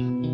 Bye.